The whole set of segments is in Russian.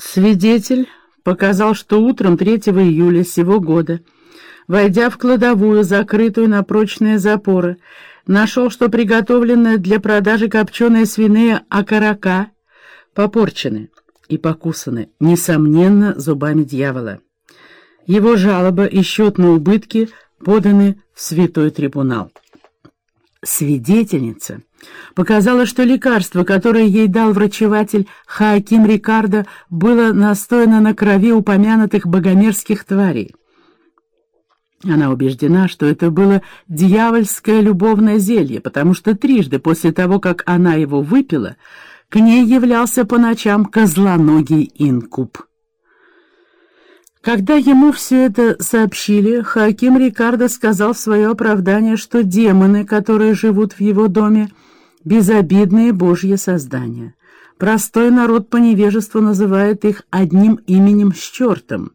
Свидетель показал, что утром 3 июля сего года, войдя в кладовую, закрытую на прочные запоры, нашел, что приготовленные для продажи копченые свиные окорока попорчены и покусаны, несомненно, зубами дьявола. Его жалоба и счет на убытки поданы в святой трибунал. Свидетельница показала, что лекарство, которое ей дал врачеватель Хааким Рикардо, было настояно на крови упомянутых богомерзких тварей. Она убеждена, что это было дьявольское любовное зелье, потому что трижды после того, как она его выпила, к ней являлся по ночам козлоногий инкуб. Когда ему все это сообщили, Хаким Рикардо сказал в свое оправдание, что демоны, которые живут в его доме, безобидные божьи создания. Простой народ по невежеству называет их одним именем с чертом.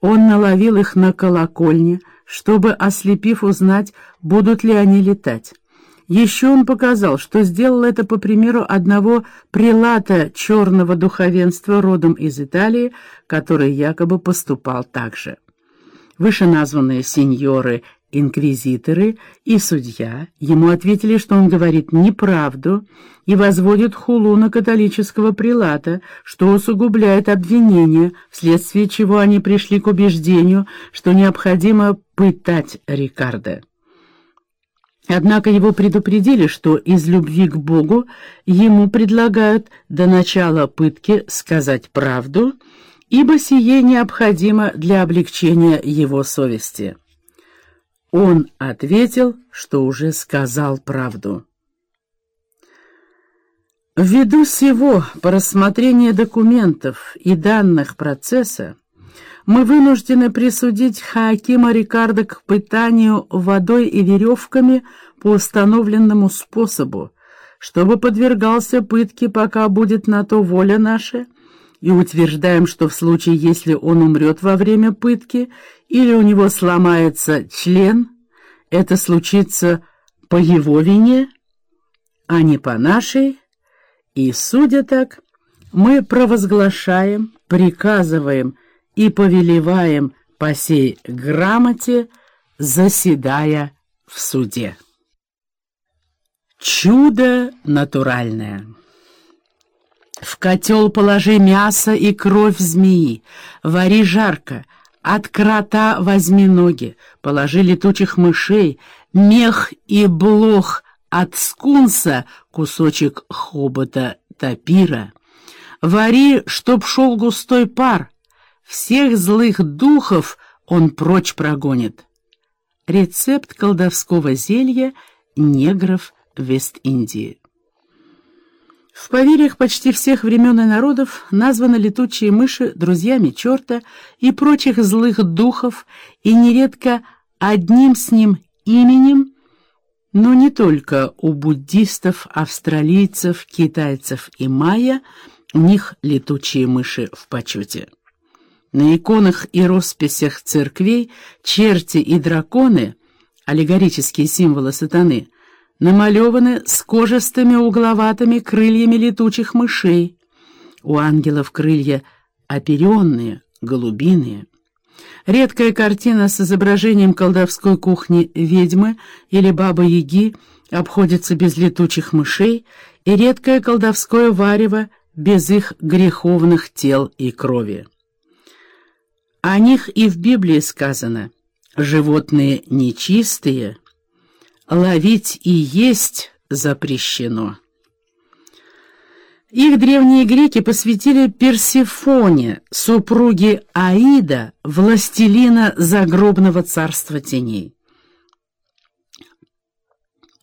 Он наловил их на колокольне, чтобы, ослепив, узнать, будут ли они летать. Еще он показал, что сделал это по примеру одного прилата черного духовенства родом из Италии, который якобы поступал так же. Вышеназванные сеньоры инквизиторы и судья ему ответили, что он говорит неправду и возводит хулу на католического прилата, что усугубляет обвинение, вследствие чего они пришли к убеждению, что необходимо пытать Рикардо. Однако его предупредили, что из любви к Богу ему предлагают до начала пытки сказать правду, ибо сие необходимо для облегчения его совести. Он ответил, что уже сказал правду. Ввиду всего по рассмотрению документов и данных процесса мы вынуждены присудить Хаакима Рикардо к пытанию водой и веревками по установленному способу, чтобы подвергался пытке, пока будет на то воля наша, и утверждаем, что в случае, если он умрет во время пытки или у него сломается член, это случится по его вине, а не по нашей, и, судя так, мы провозглашаем, приказываем и повелеваем по сей грамоте, заседая в суде. Чудо натуральное. В котел положи мясо и кровь змеи, вари жарко, от крота возьми ноги, положи летучих мышей, мех и блох от скунса, кусочек хобота тапира. Вари, чтоб шел густой пар, всех злых духов он прочь прогонит. Рецепт колдовского зелья негров Вест-Индии. В поверьях почти всех времен и народов названы летучие мыши друзьями черта и прочих злых духов, и нередко одним с ним именем, но не только у буддистов, австралийцев, китайцев и майя у них летучие мыши в почете. На иконах и росписях церквей черти и драконы, аллегорические символы сатаны, намалеваны с кожистыми угловатыми крыльями летучих мышей. У ангелов крылья оперенные, голубиные. Редкая картина с изображением колдовской кухни ведьмы или бабы-яги обходится без летучих мышей, и редкое колдовское варево без их греховных тел и крови. О них и в Библии сказано «животные нечистые», ловить и есть запрещено. Их древние греки посвятили Персифоне, супруге Аида, властелина загробного царства теней.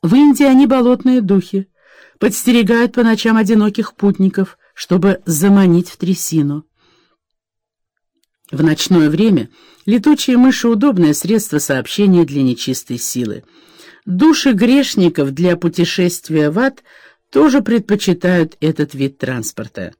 В Индии они болотные духи, подстерегают по ночам одиноких путников, чтобы заманить в трясину. В ночное время летучие мыши — удобное средство сообщения для нечистой силы — Души грешников для путешествия в ад тоже предпочитают этот вид транспорта.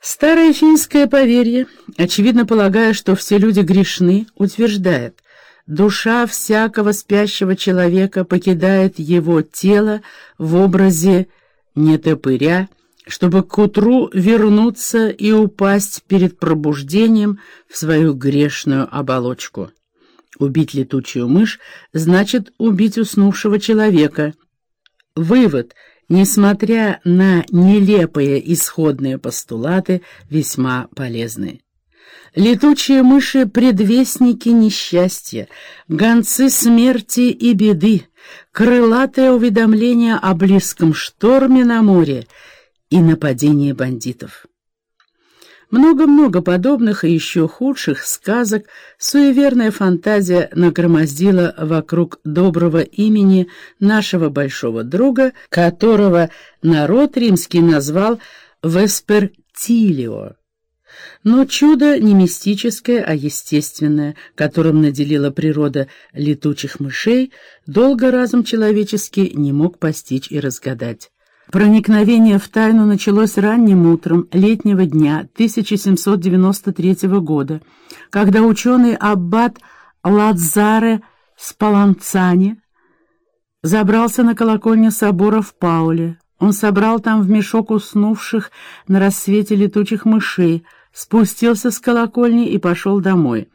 Старое финское поверье, очевидно полагая, что все люди грешны, утверждает, душа всякого спящего человека покидает его тело в образе нетопыря, чтобы к утру вернуться и упасть перед пробуждением в свою грешную оболочку. Убить летучую мышь значит убить уснувшего человека. Вывод, несмотря на нелепые исходные постулаты, весьма полезный. Летучие мыши — предвестники несчастья, гонцы смерти и беды, крылатое уведомление о близком шторме на море и нападении бандитов. Много-много подобных и еще худших сказок суеверная фантазия нагромоздила вокруг доброго имени нашего большого друга, которого народ римский назвал Веспертилио. Но чудо не мистическое, а естественное, которым наделила природа летучих мышей, долго разум человеческий не мог постичь и разгадать. Проникновение в тайну началось ранним утром летнего дня 1793 года, когда ученый аббат Ладзаре Спаланцани забрался на колокольню собора в Пауле. Он собрал там в мешок уснувших на рассвете летучих мышей, спустился с колокольни и пошел домой.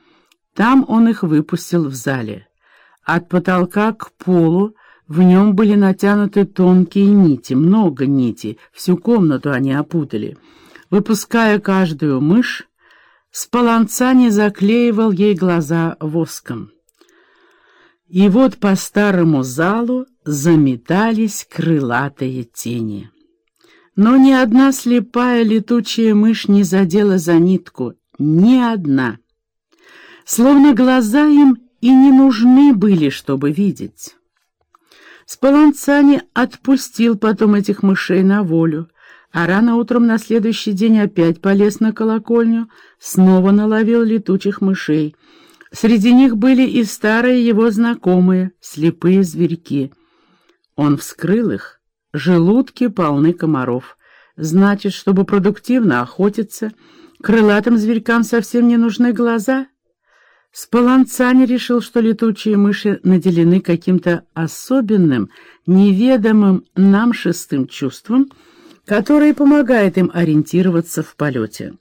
Там он их выпустил в зале. От потолка к полу в нем были натянуты тонкие нити, много нитей, всю комнату они опутали. Выпуская каждую мышь, Спаланцани заклеивал ей глаза воском. И вот по старому залу заметались крылатые тени. Но ни одна слепая летучая мышь не задела за нитку, ни одна. Словно глаза им и не нужны были, чтобы видеть. Спаланцани отпустил потом этих мышей на волю, а рано утром на следующий день опять полез на колокольню, снова наловил летучих мышей. Среди них были и старые его знакомые, слепые зверьки. Он вскрыл их, Желудки полны комаров. Значит, чтобы продуктивно охотиться, крылатым зверькам совсем не нужны глаза? Спаланцани решил, что летучие мыши наделены каким-то особенным, неведомым нам шестым чувством, которое помогает им ориентироваться в полете.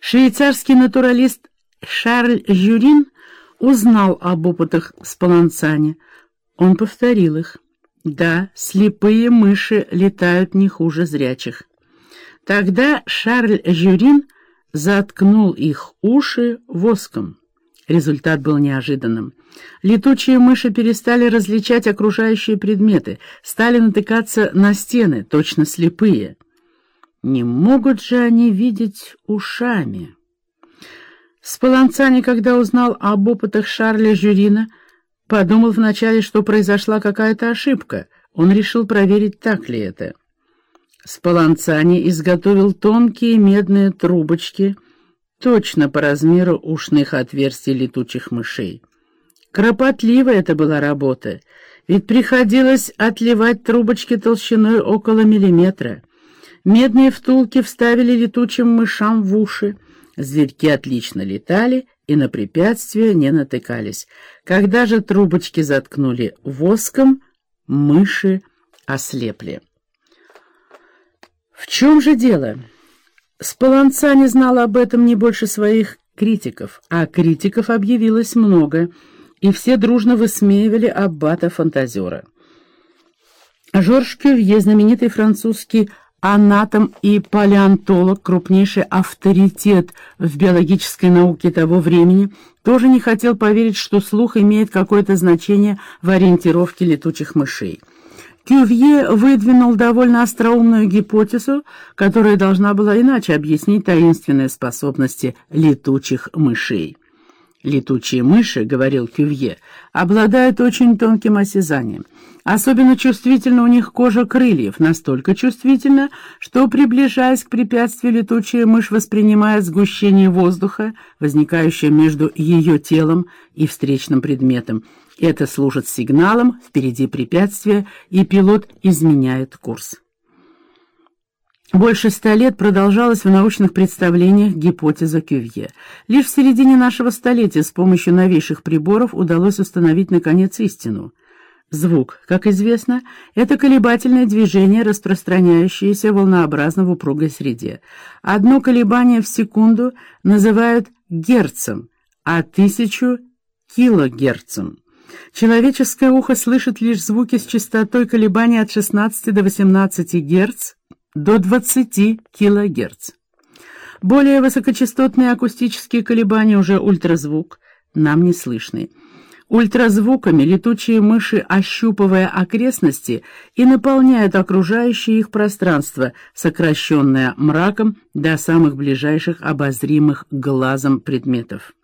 Швейцарский натуралист Шарль Жюрин узнал об опытах Спаланцани. Он повторил их. Да, слепые мыши летают не хуже зрячих. Тогда Шарль Жюрин заткнул их уши воском. Результат был неожиданным. Летучие мыши перестали различать окружающие предметы, стали натыкаться на стены, точно слепые. Не могут же они видеть ушами. Спаланцани, когда узнал об опытах Шарля Жюрина, Подумал вначале, что произошла какая-то ошибка. Он решил проверить, так ли это. Спаланцани изготовил тонкие медные трубочки, точно по размеру ушных отверстий летучих мышей. Кропотливая это была работа, ведь приходилось отливать трубочки толщиной около миллиметра. Медные втулки вставили летучим мышам в уши, зверьки отлично летали и на препятствия не натыкались. Когда же трубочки заткнули воском, мыши ослепли. В чем же дело? Спаланца не знал об этом не больше своих критиков, а критиков объявилось много, и все дружно высмеивали аббата-фантазера. Жорж Кювье, знаменитый французский анатом и палеонтолог, крупнейший авторитет в биологической науке того времени, тоже не хотел поверить, что слух имеет какое-то значение в ориентировке летучих мышей. Кювье выдвинул довольно остроумную гипотезу, которая должна была иначе объяснить таинственные способности летучих мышей. «Летучие мыши, — говорил Кювье, — обладают очень тонким осязанием. Особенно чувствительна у них кожа крыльев, настолько чувствительна, что, приближаясь к препятствию, летучая мышь воспринимает сгущение воздуха, возникающее между ее телом и встречным предметом. Это служит сигналом «впереди препятствие», и пилот изменяет курс. Больше ста лет продолжалась в научных представлениях гипотеза Кювье. Лишь в середине нашего столетия с помощью новейших приборов удалось установить, наконец, истину. Звук, как известно, это колебательное движение, распространяющееся волнообразно в упругой среде. Одно колебание в секунду называют герцем, а тысячу — килогерцем. Человеческое ухо слышит лишь звуки с частотой колебаний от 16 до 18 Гц до 20 кГц. Более высокочастотные акустические колебания, уже ультразвук, нам не слышны. Ультразвуками летучие мыши, ощупывая окрестности, и наполняют окружающее их пространство, сокращенное мраком до самых ближайших обозримых глазом предметов.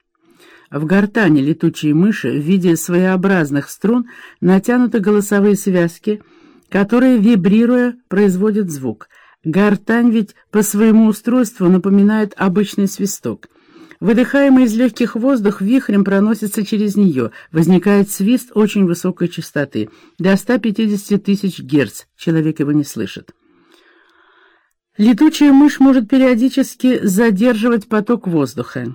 В гортане летучей мыши в виде своеобразных струн натянуты голосовые связки, которые, вибрируя, производят звук. Гортань ведь по своему устройству напоминает обычный свисток — Выдыхаемый из легких воздух вихрем проносится через нее. Возникает свист очень высокой частоты, до 150 тысяч герц. Человек его не слышит. Летучая мышь может периодически задерживать поток воздуха.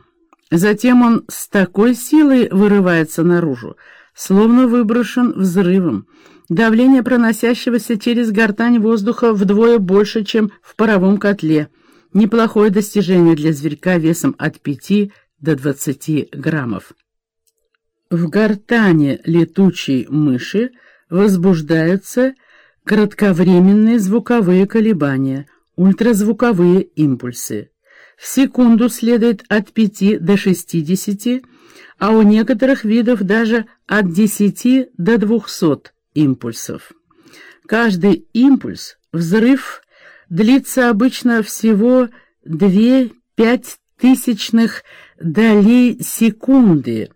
Затем он с такой силой вырывается наружу, словно выброшен взрывом. Давление проносящегося через гортань воздуха вдвое больше, чем в паровом котле – Неплохое достижение для зверька весом от 5 до 20 граммов. В гортане летучей мыши возбуждаются кратковременные звуковые колебания, ультразвуковые импульсы. В секунду следует от 5 до 60, а у некоторых видов даже от 10 до 200 импульсов. Каждый импульс – взрыв длится обычно всего 2-5 тысячных долей секунды.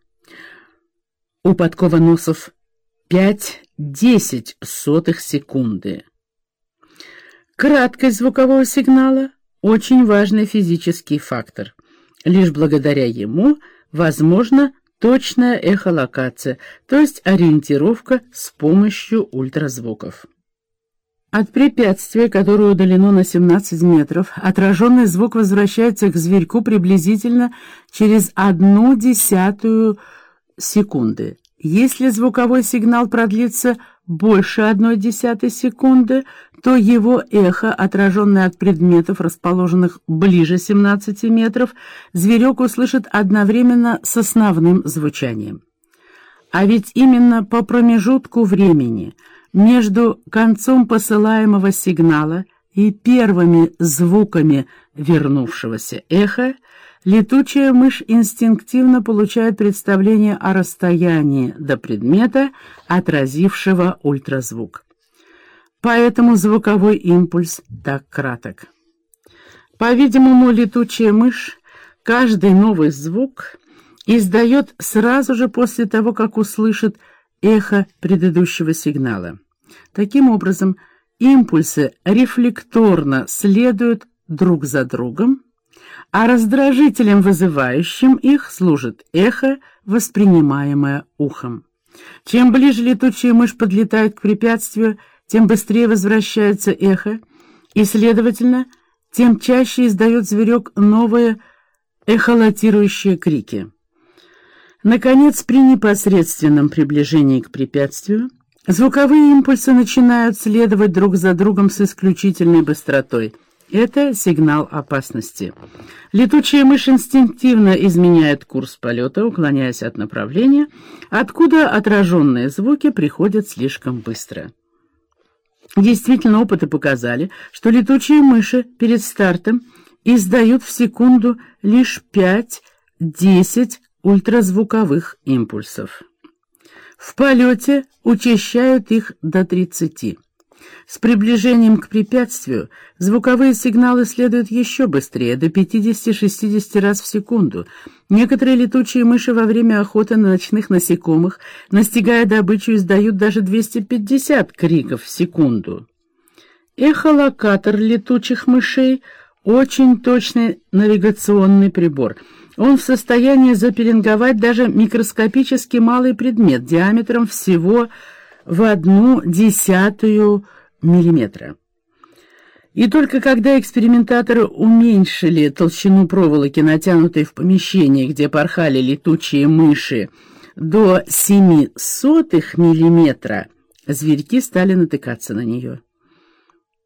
У подковоносов 5-10 сотых секунды. Краткость звукового сигнала – очень важный физический фактор. Лишь благодаря ему возможна точная эхолокация, то есть ориентировка с помощью ультразвуков. От препятствия, которое удалено на 17 метров, отраженный звук возвращается к зверьку приблизительно через одну десятую секунды. Если звуковой сигнал продлится больше одной десятой секунды, то его эхо, отраженное от предметов, расположенных ближе 17 метров, зверек услышит одновременно с основным звучанием. А ведь именно по промежутку времени – между концом посылаемого сигнала и первыми звуками вернувшегося эха летучая мышь инстинктивно получает представление о расстоянии до предмета, отразившего ультразвук. Поэтому звуковой импульс так краток. По-видимому, летучая мышь каждый новый звук издает сразу же после того, как услышит эхо предыдущего сигнала. Таким образом, импульсы рефлекторно следуют друг за другом, а раздражителем, вызывающим их, служит эхо, воспринимаемое ухом. Чем ближе летучая мышь подлетает к препятствию, тем быстрее возвращается эхо, и, следовательно, тем чаще издает зверек новые эхолотирующие крики. Наконец, при непосредственном приближении к препятствию, звуковые импульсы начинают следовать друг за другом с исключительной быстротой. Это сигнал опасности. Летучая мышь инстинктивно изменяет курс полета, уклоняясь от направления, откуда отраженные звуки приходят слишком быстро. Действительно, опыты показали, что летучие мыши перед стартом издают в секунду лишь 5-10 ультразвуковых импульсов. В полете учащают их до 30. С приближением к препятствию звуковые сигналы следуют еще быстрее, до 50-60 раз в секунду. Некоторые летучие мыши во время охоты на ночных насекомых, настигая добычу, издают даже 250 криков в секунду. Эхолокатор летучих мышей – очень точный навигационный прибор – он в состоянии запеленговать даже микроскопически малый предмет диаметром всего в одну десятую миллиметра. И только когда экспериментаторы уменьшили толщину проволоки, натянутой в помещении, где порхали летучие мыши, до 0,07 миллиметра, Зверьки стали натыкаться на нее.